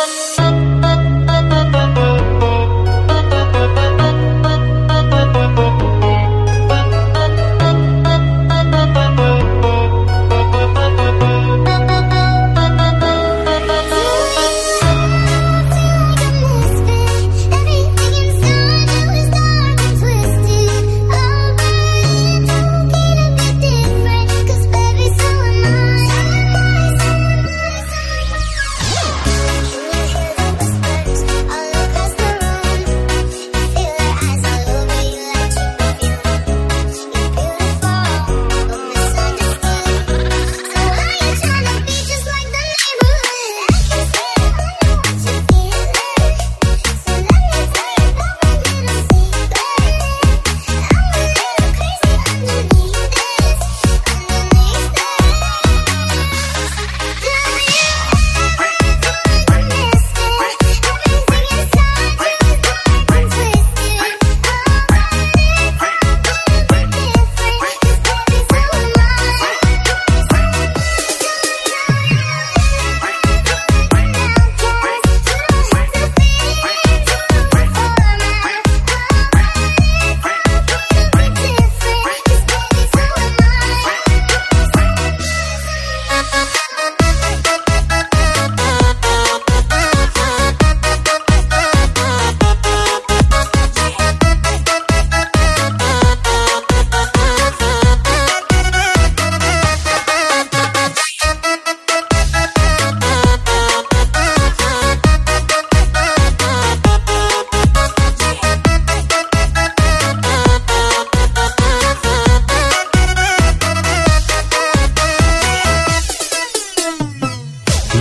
Oh.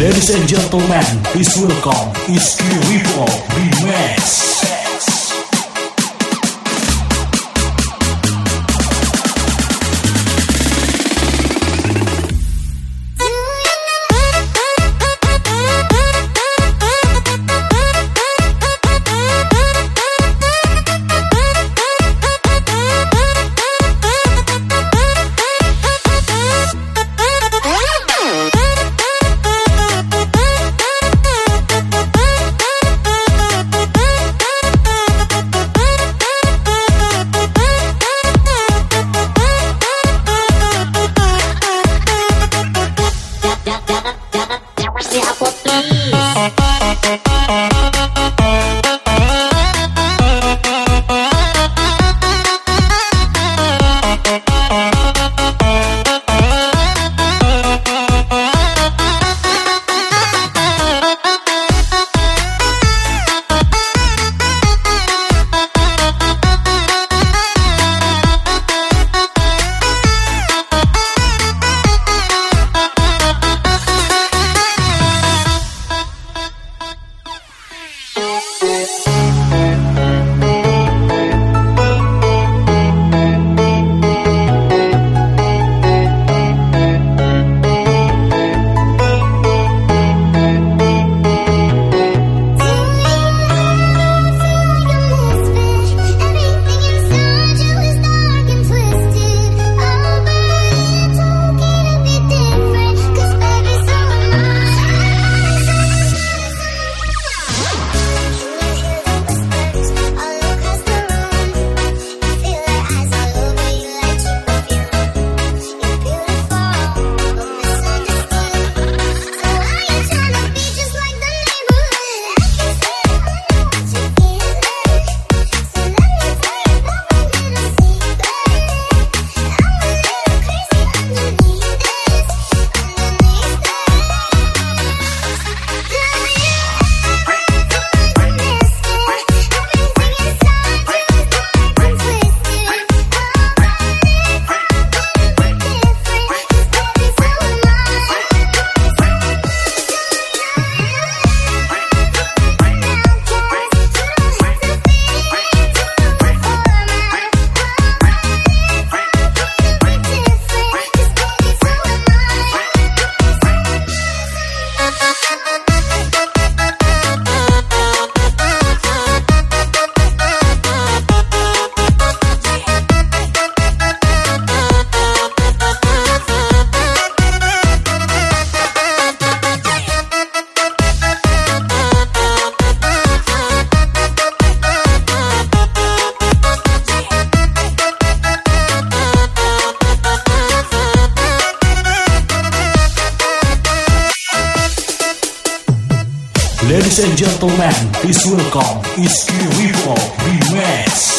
Ladies and gentlemen, please welcome Iski Rivo Remix. Ladies and gentlemen, please welcome Iski Ritual Remix.